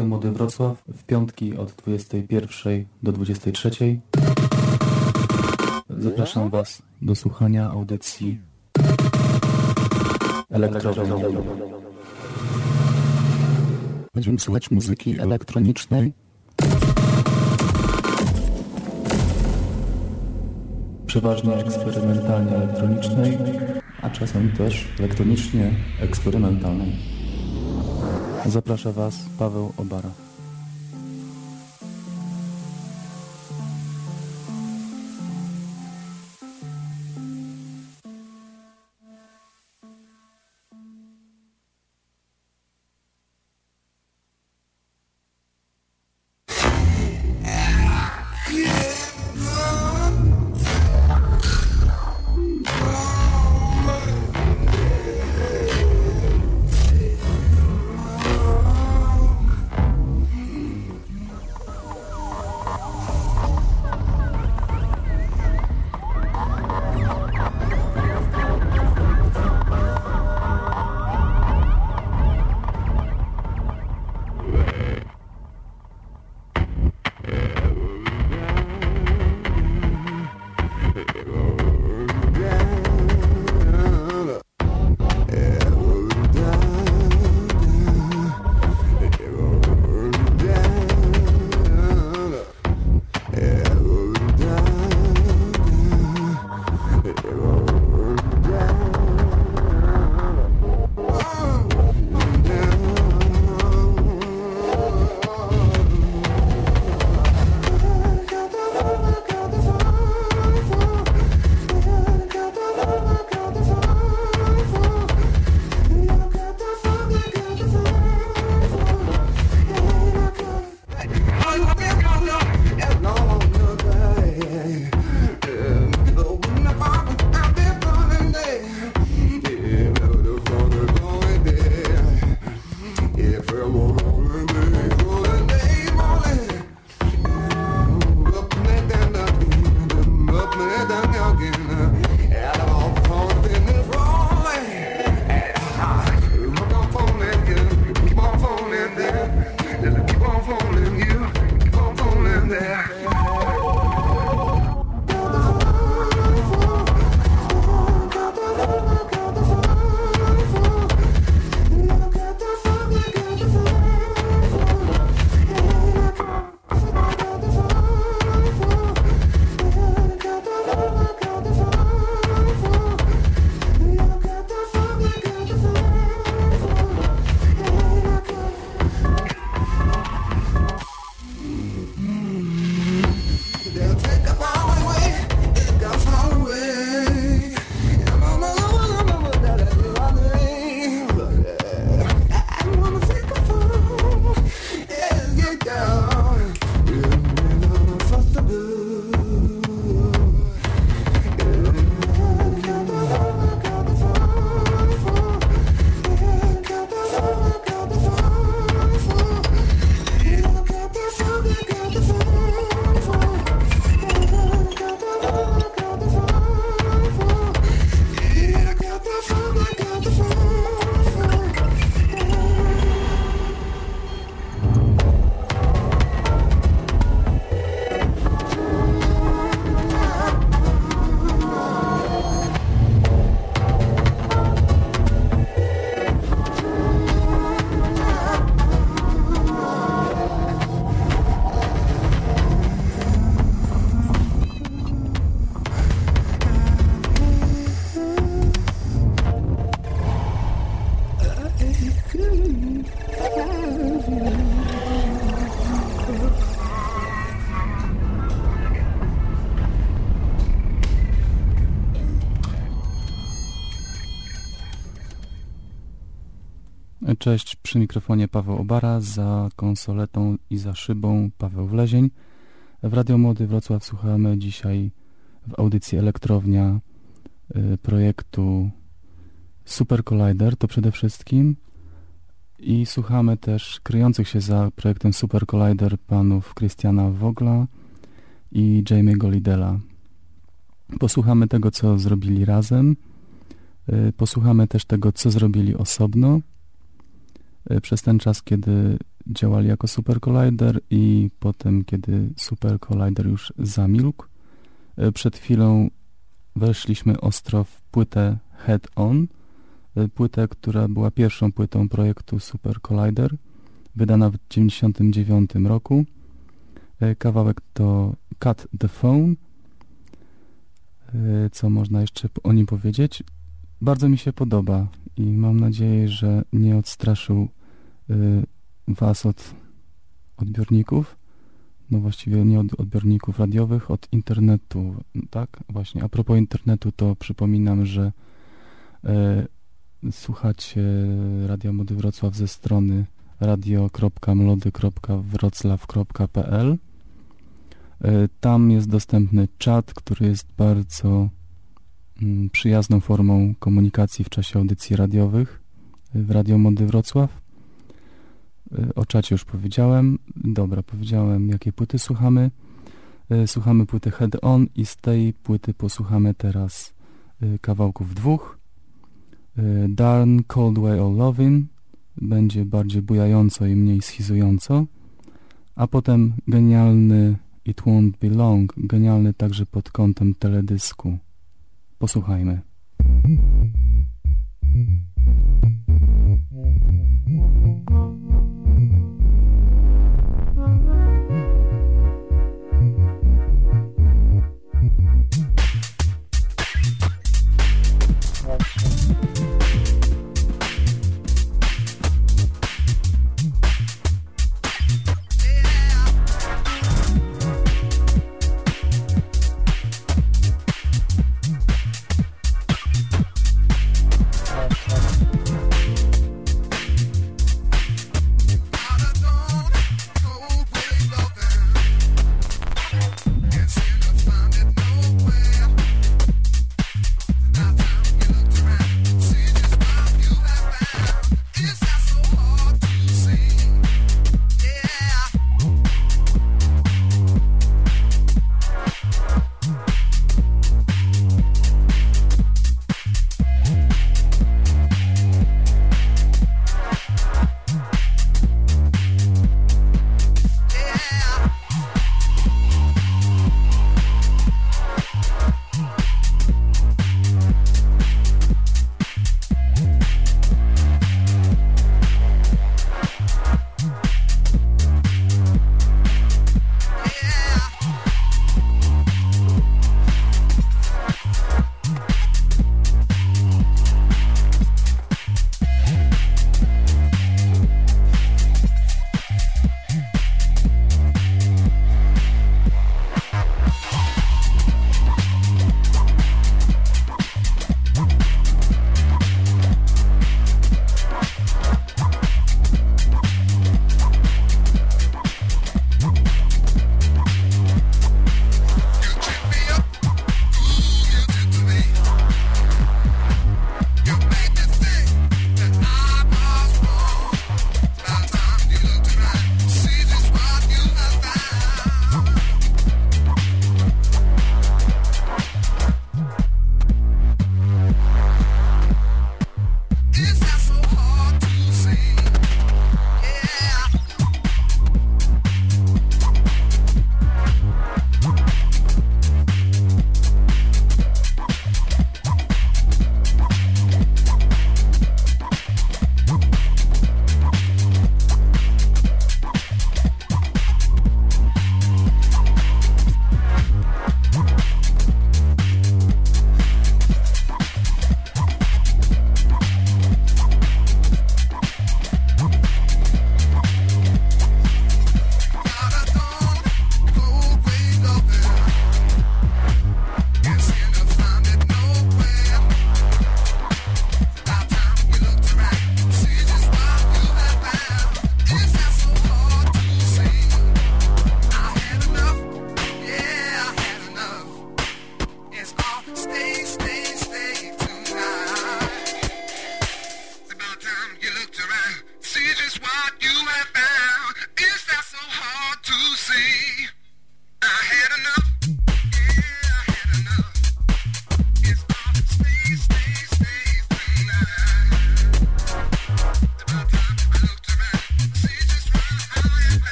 Radio Młody Wrocław w piątki od 21 do 23. Zapraszam Was do słuchania audycji elektronicznej. Będziemy słuchać muzyki elektronicznej. Przeważnie eksperymentalnie elektronicznej, a czasem też elektronicznie eksperymentalnej. Zaprasza Was Paweł Obara. Przy mikrofonie Paweł Obara, za konsoletą i za szybą Paweł Wlezień. W Radio Młody Wrocław słuchamy dzisiaj w audycji Elektrownia y, projektu Super Collider, to przede wszystkim i słuchamy też kryjących się za projektem Super Collider panów Christiana Wogla i Jamie'ego Lidela. Posłuchamy tego, co zrobili razem, y, posłuchamy też tego, co zrobili osobno, przez ten czas, kiedy działali jako Super Collider i potem, kiedy Super Collider już zamilkł, e, przed chwilą weszliśmy ostro w płytę Head On, e, płytę, która była pierwszą płytą projektu Super Collider, wydana w 1999 roku. Kawałek to Cut the Phone. Co można jeszcze o nim powiedzieć? Bardzo mi się podoba i mam nadzieję, że nie odstraszył Was od odbiorników, no właściwie nie od odbiorników radiowych, od internetu, tak? Właśnie, a propos internetu, to przypominam, że e, słuchacie Radia Mody Wrocław ze strony radio.mlody.wroclaw.pl e, Tam jest dostępny czat, który jest bardzo przyjazną formą komunikacji w czasie audycji radiowych w Radio Mody Wrocław. O czacie już powiedziałem. Dobra, powiedziałem, jakie płyty słuchamy. E, słuchamy płyty Head On i z tej płyty posłuchamy teraz kawałków dwóch. Darn Cold Way of Loving będzie bardziej bujająco i mniej schizująco, a potem genialny It Won't Be Long, genialny także pod kątem teledysku. Posłuchajmy.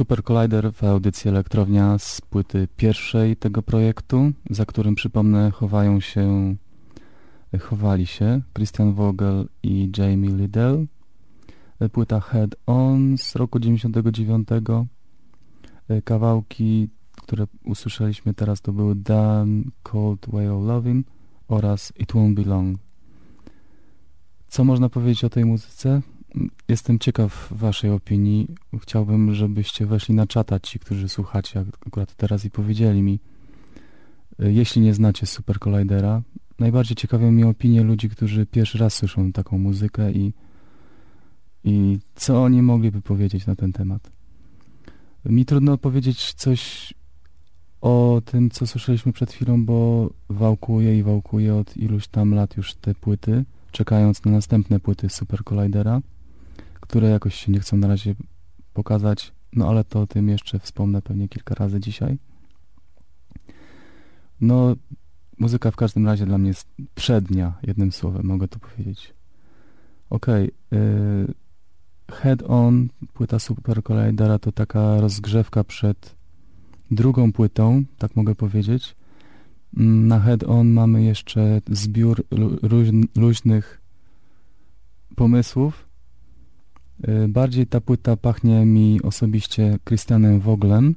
Super Collider w audycji Elektrownia z płyty pierwszej tego projektu, za którym przypomnę chowają się, chowali się Christian Vogel i Jamie Liddell. Płyta Head On z roku 99. Kawałki, które usłyszeliśmy teraz to były Dan Cold Way of Loving oraz It Won't Be Long. Co można powiedzieć o tej muzyce? Jestem ciekaw waszej opinii. Chciałbym, żebyście weszli na czata ci, którzy słuchacie akurat teraz i powiedzieli mi, e, jeśli nie znacie Super Collidera, najbardziej ciekawią mnie opinie ludzi, którzy pierwszy raz słyszą taką muzykę i I co oni mogliby powiedzieć na ten temat? Mi trudno powiedzieć coś o tym, co słyszeliśmy przed chwilą, bo wałkuję i wałkuję od iluś tam lat już te płyty, czekając na następne płyty Super Collidera, które jakoś się nie chcą na razie pokazać, no ale to o tym jeszcze wspomnę pewnie kilka razy dzisiaj. No, muzyka w każdym razie dla mnie jest przednia, jednym słowem mogę to powiedzieć. Okej, okay, Head On, płyta Super Collidera to taka rozgrzewka przed drugą płytą, tak mogę powiedzieć. Mm, na Head On mamy jeszcze zbiór luźnych pomysłów. Y, bardziej ta płyta pachnie mi osobiście Christianem Woglem.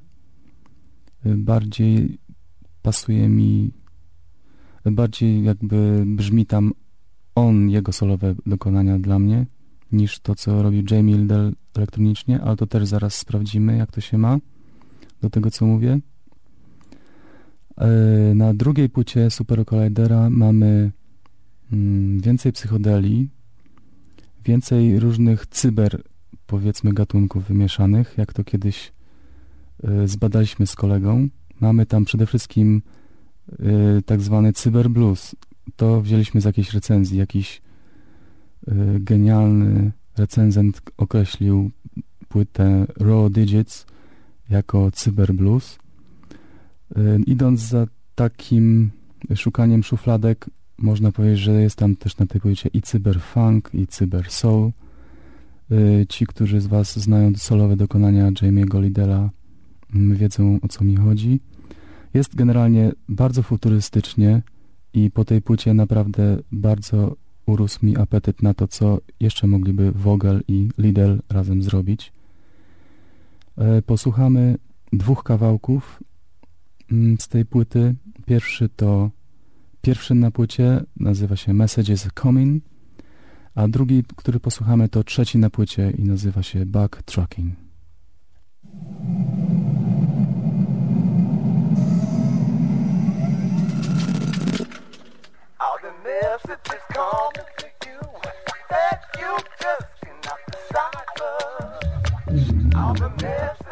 Y, bardziej pasuje mi, bardziej jakby brzmi tam on, jego solowe dokonania dla mnie, niż to, co robi Jamie Liddell elektronicznie, ale to też zaraz sprawdzimy, jak to się ma do tego, co mówię. Na drugiej płycie Super Collidera mamy mm, więcej psychodeli, więcej różnych cyber, powiedzmy, gatunków wymieszanych, jak to kiedyś e, zbadaliśmy z kolegą. Mamy tam przede wszystkim e, tak zwany cyber blues. To wzięliśmy z jakiejś recenzji, jakiś genialny recenzent określił płytę Raw Digits jako cyberblues. Y, idąc za takim szukaniem szufladek, można powiedzieć, że jest tam też na tej płycie i cyberfunk, i cybersoul. Y, ci, którzy z Was znają solowe dokonania Jamie'ego Lidela, mm, wiedzą o co mi chodzi. Jest generalnie bardzo futurystycznie i po tej płycie naprawdę bardzo urósł mi apetyt na to, co jeszcze mogliby Vogel i Lidl razem zrobić. E, posłuchamy dwóch kawałków mm, z tej płyty. Pierwszy to pierwszy na płycie, nazywa się Messages Coming, a drugi, który posłuchamy, to trzeci na płycie i nazywa się Backtracking. All the messages come to you that you just cannot decipher. All the messages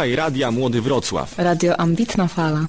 Słuchaj Radia Młody Wrocław. Radio Ambitna Fala.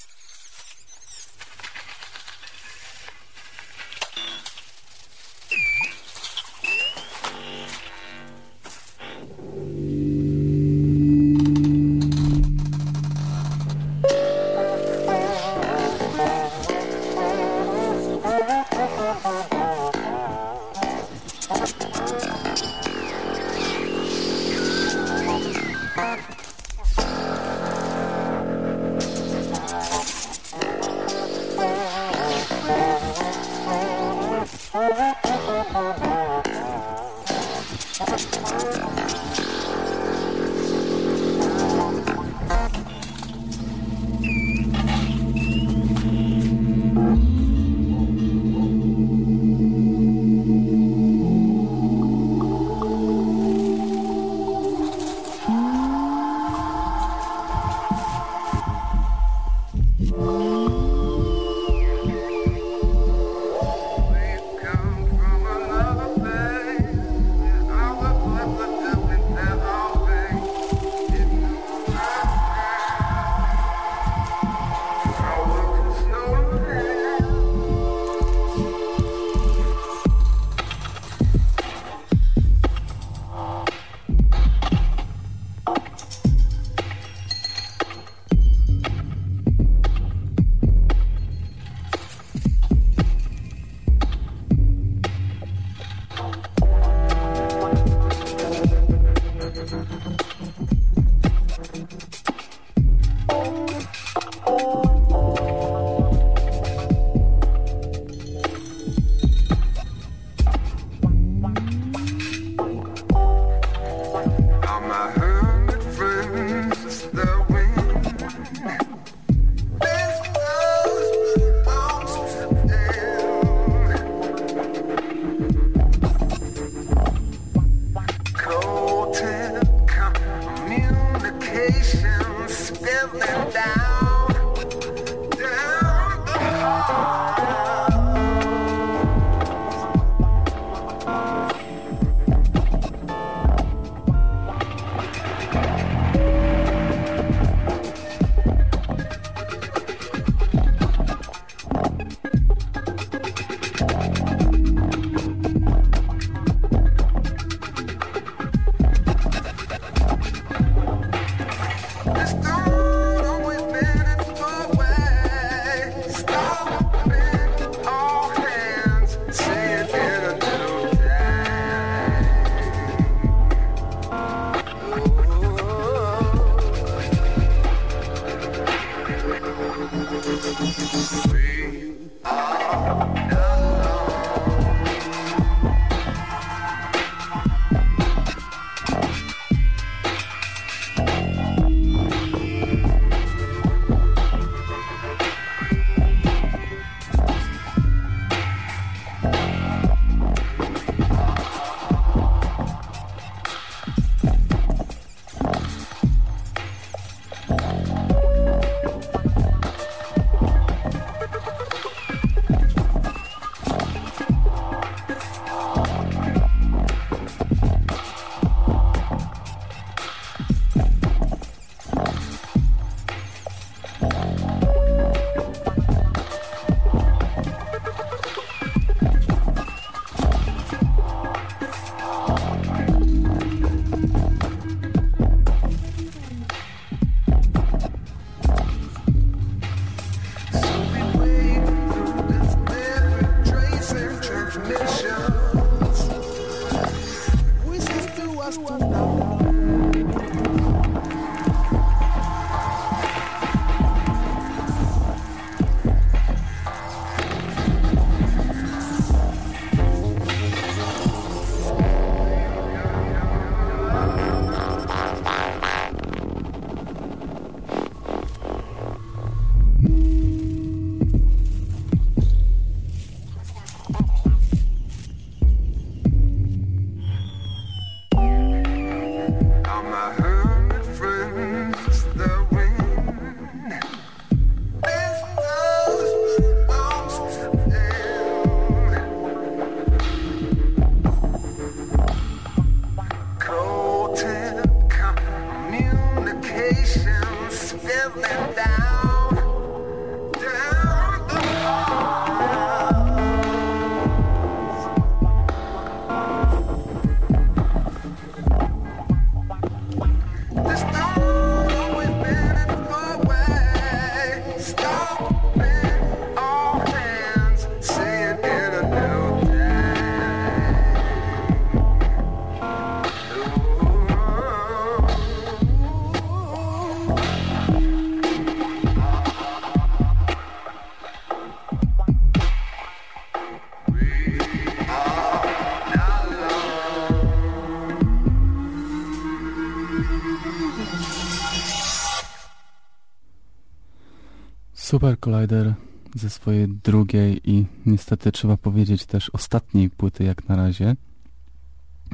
Super Collider ze swojej drugiej i niestety trzeba powiedzieć też ostatniej płyty jak na razie,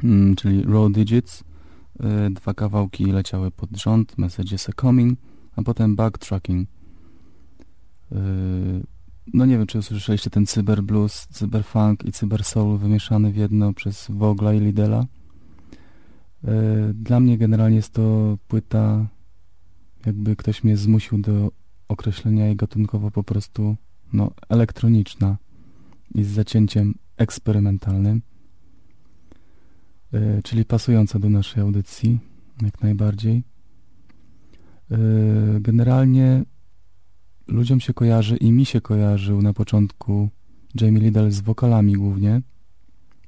mm, czyli Raw Digits. Y, dwa kawałki leciały pod rząd, Messages are Coming, a potem Backtracking. Y, no nie wiem, czy usłyszeliście ten cyberblues, cyberfunk i cybersoul wymieszany w jedno przez Vogla i Lidela. Y, dla mnie generalnie jest to płyta, jakby ktoś mnie zmusił do określenia jej gatunkowo po prostu no, elektroniczna i z zacięciem eksperymentalnym, yy, czyli pasująca do naszej audycji jak najbardziej. Yy, generalnie ludziom się kojarzy i mi się kojarzył na początku Jamie Liddell z wokalami głównie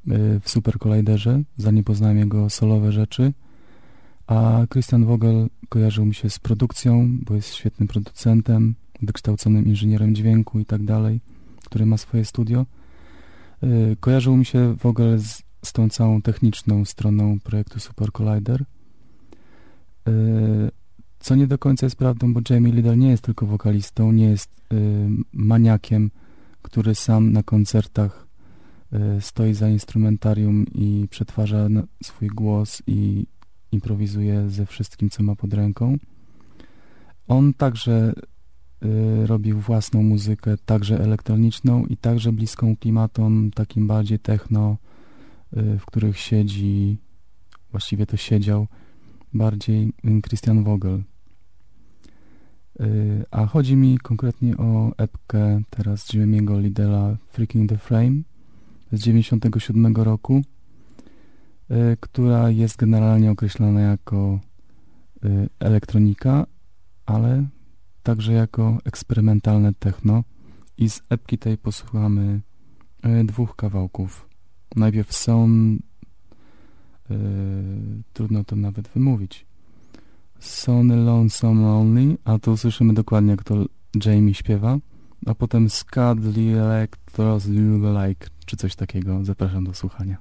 yy, w Super Colliderze, zanim poznałem jego solowe rzeczy, a Christian Vogel kojarzył mi się z produkcją, bo jest świetnym producentem, wykształconym inżynierem dźwięku i tak dalej, który ma swoje studio. Y, kojarzył mi się Vogel z, z tą całą techniczną stroną projektu Super Collider. Y, co nie do końca jest prawdą, bo Jamie Liddell nie jest tylko wokalistą, nie jest y, maniakiem, który sam na koncertach stoi za instrumentarium i przetwarza swój głos i improwizuje ze wszystkim, co ma pod ręką. On także y, robił własną muzykę, także elektroniczną i także bliską klimatom, takim bardziej techno, y, w których siedzi, właściwie to siedział, bardziej Christian Vogel. Y, a chodzi mi konkretnie o epkę teraz Jimmy'ego Lidela Freaking the Frame z 97 roku. Y, która jest generalnie określana jako y, elektronika, ale także jako eksperymentalne techno i z epki tej posłuchamy y, dwóch kawałków. Najpierw są trudno to nawet wymówić. Sony Lonesome Only, a to usłyszymy dokładnie jak to Jamie śpiewa, a potem Scudly Electros Like, czy coś takiego. Zapraszam do słuchania.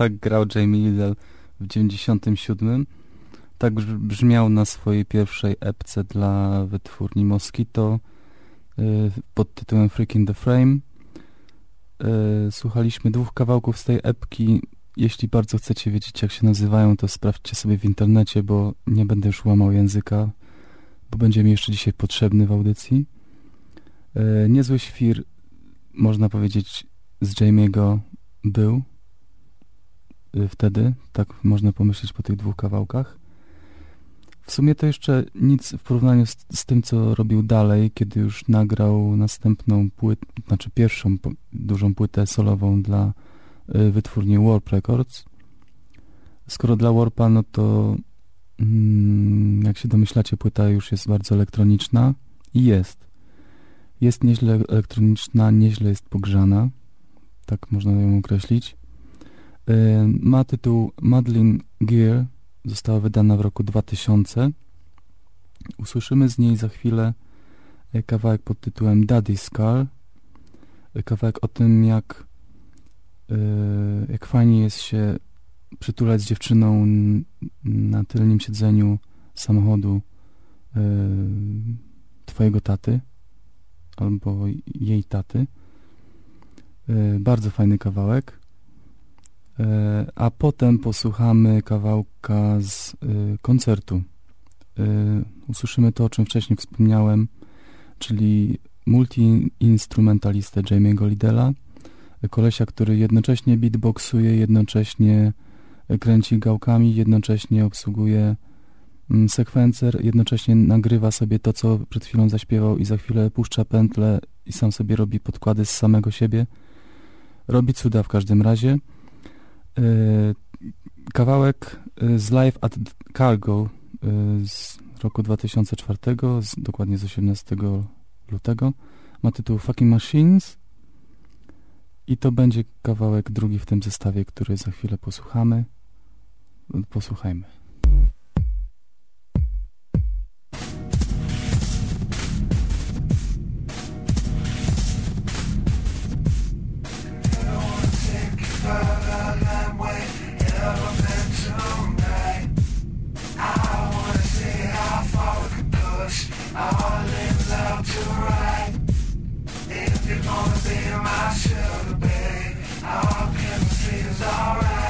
Tak grał Jamie Liddell w 97. Tak brzmiał na swojej pierwszej epce dla wytwórni Mosquito y, pod tytułem Freaking the Frame. Y, słuchaliśmy dwóch kawałków z tej epki. Jeśli bardzo chcecie wiedzieć, jak się nazywają, to sprawdźcie sobie w internecie, bo nie będę już łamał języka, bo będzie mi jeszcze dzisiaj potrzebny w audycji. Y, niezły świr, można powiedzieć, z Jamie'ego był. Y, wtedy, tak można pomyśleć po tych dwóch kawałkach. W sumie to jeszcze nic w porównaniu z, z tym, co robił dalej, kiedy już nagrał następną płytę, znaczy pierwszą dużą płytę solową dla y, wytwórni Warp Records. Skoro dla Warpa, no to mm, jak się domyślacie, płyta już jest bardzo elektroniczna i jest. Jest nieźle elektroniczna, nieźle jest pogrzana. Tak można ją określić. Y, ma tytuł Madeline Gear, została wydana w roku 2000. Usłyszymy z niej za chwilę y, kawałek pod tytułem Daddy Scar. Y, kawałek o tym, jak, jak fajnie jest się przytulać z dziewczyną na tylnym siedzeniu samochodu twojego taty albo jej taty. Bardzo fajny kawałek. E, a potem posłuchamy kawałka z e, koncertu. E, usłyszymy to, o czym wcześniej wspomniałem, czyli multi-instrumentalistę Jamie'ego Lidela, kolesia, który jednocześnie beatboxuje, jednocześnie kręci gałkami, jednocześnie obsługuje mm, sekwencer, jednocześnie nagrywa sobie to, co przed chwilą zaśpiewał i za chwilę puszcza pętlę i sam sobie robi podkłady z samego siebie. Robi cuda w każdym razie. Y, kawałek y, z Live at Cargo y, z roku 2004, z, dokładnie z 18 lutego. Ma tytuł Fucking Machines i to będzie kawałek drugi w tym zestawie, który za chwilę posłuchamy. Posłuchajmy. all is to. If you're gonna be my sugar, baby, chemistry is alright.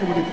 back with a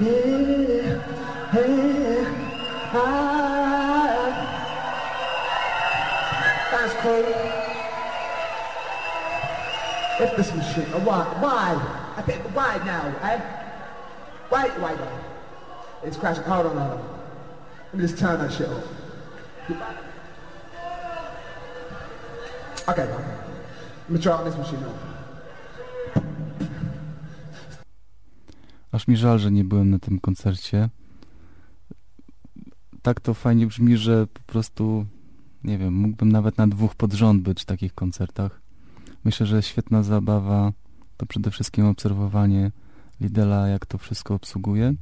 Hey, hey, That's cool. If this was shit, why? Why? I think, why now, eh? Why, why now? It's crashing. Hold on, hold on. Let me just turn that shit off. Okay, man. Let me try on this machine now. Aż mi żal, że nie byłem na tym koncercie. Tak to fajnie brzmi, że po prostu, nie wiem, mógłbym nawet na dwóch pod rząd być w takich koncertach. Myślę, że świetna zabawa to przede wszystkim obserwowanie Lidela, jak to wszystko obsługuje.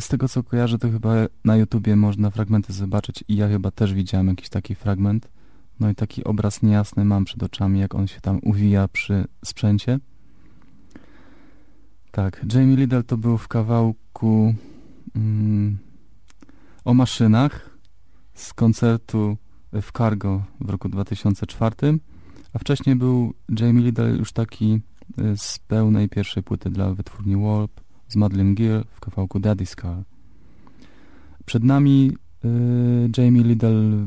Z tego co kojarzę, to chyba na YouTubie można fragmenty zobaczyć i ja chyba też widziałem jakiś taki fragment. No i taki obraz niejasny mam przed oczami, jak on się tam uwija przy sprzęcie. Tak, Jamie Liddell to był w kawałku mm, o maszynach z koncertu w Cargo w roku 2004, a wcześniej był Jamie Liddell już taki y, z pełnej pierwszej płyty dla wytwórni Warp z Madeline Gear w kawałku Daddy's Car. Przed nami y, Jamie Liddell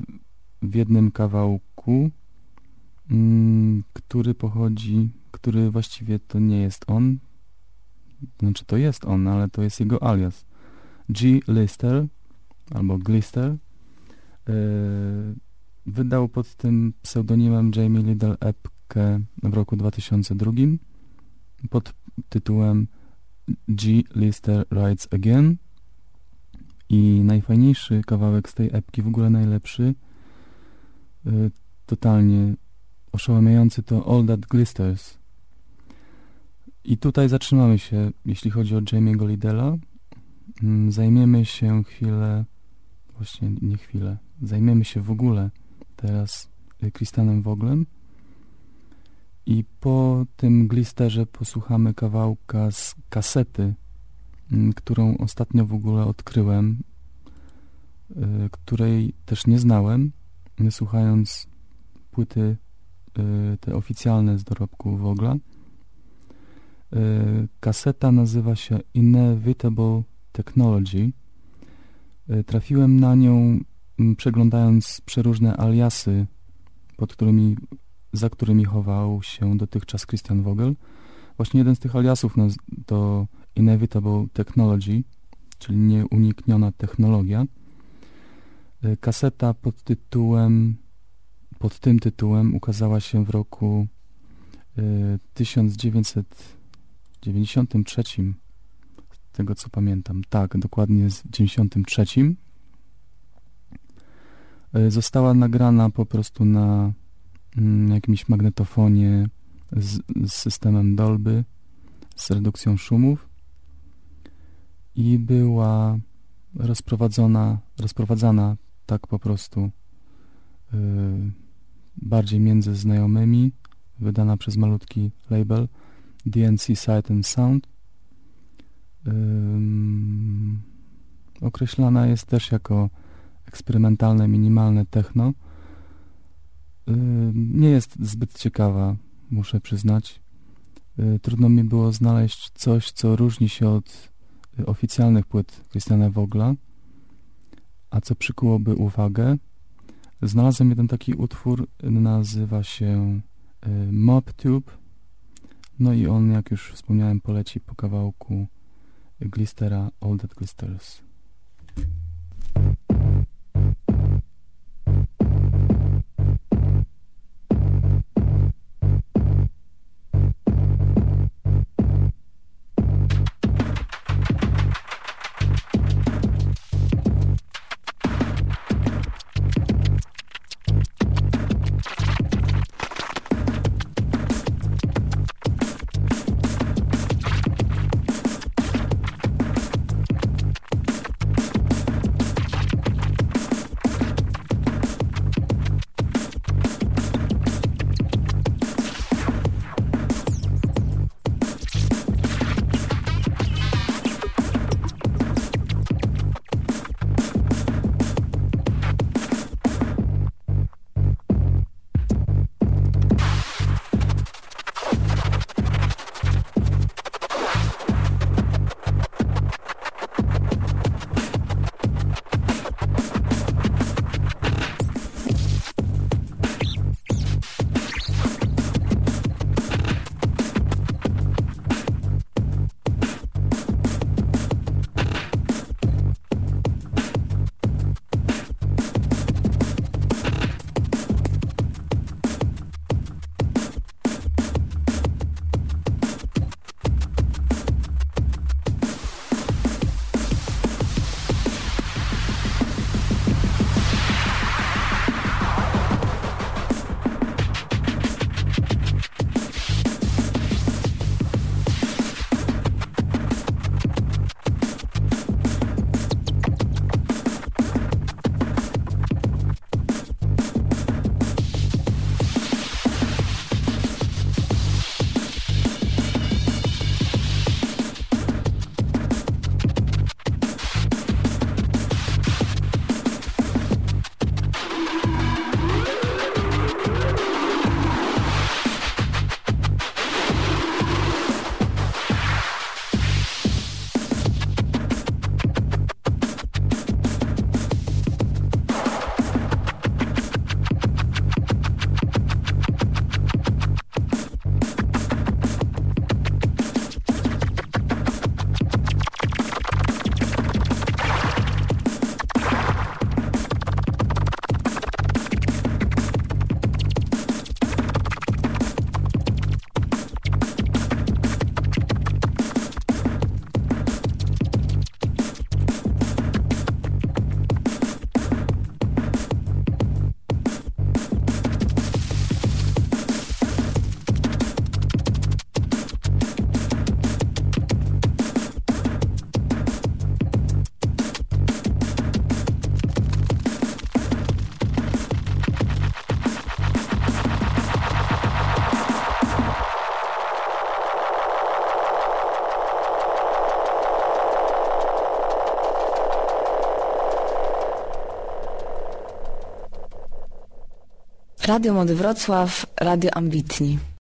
w jednym kawałku, y, który pochodzi, który właściwie to nie jest on, znaczy to jest on, ale to jest jego alias. G. Lister albo Glister y, wydał pod tym pseudonimem Jamie Liddell epkę w roku 2002 pod tytułem G. Lister Rides Again i najfajniejszy kawałek z tej epki, w ogóle najlepszy, y, totalnie oszałamiający to All That Glisters. I tutaj zatrzymamy się, jeśli chodzi o Jamie'ego Lidella. Mm, zajmiemy się chwilę, właśnie nie chwilę, zajmiemy się w ogóle teraz Kristanem Woglem I po tym glisterze posłuchamy kawałka z kasety, mm, którą ostatnio w ogóle odkryłem, y, której też nie znałem, słuchając płyty y, te oficjalne z dorobku Wogla. Y, kaseta nazywa się Inevitable Technology. Y, trafiłem na nią mm, przeglądając przeróżne aliasy, pod którymi, za którymi chował się dotychczas Christian Vogel. Właśnie jeden z tych aliasów to Inevitable Technology, czyli nieunikniona technologia. Y, kaseta pod tytułem, pod tym tytułem ukazała się w roku 1900 93, z tego co pamiętam, tak, dokładnie w 93, e, została nagrana po prostu na mm, jakimś magnetofonie z, z systemem Dolby, z redukcją szumów. I była rozprowadzona, rozprowadzana tak po prostu yy, bardziej między znajomymi, wydana przez malutki label. DNC Sight and Sound. Yy, określana jest też jako eksperymentalne, minimalne techno, Y, nie jest zbyt ciekawa, muszę przyznać. Y, trudno mi było znaleźć coś, co różni się od y, oficjalnych płyt Christiana Vogla, a co przykułoby uwagę. Znalazłem jeden taki utwór, nazywa się Mob Tube, no i on, jak już wspomniałem, poleci po kawałku Glistera All That Glisters. Radio Młody Wrocław, Radio Ambitni.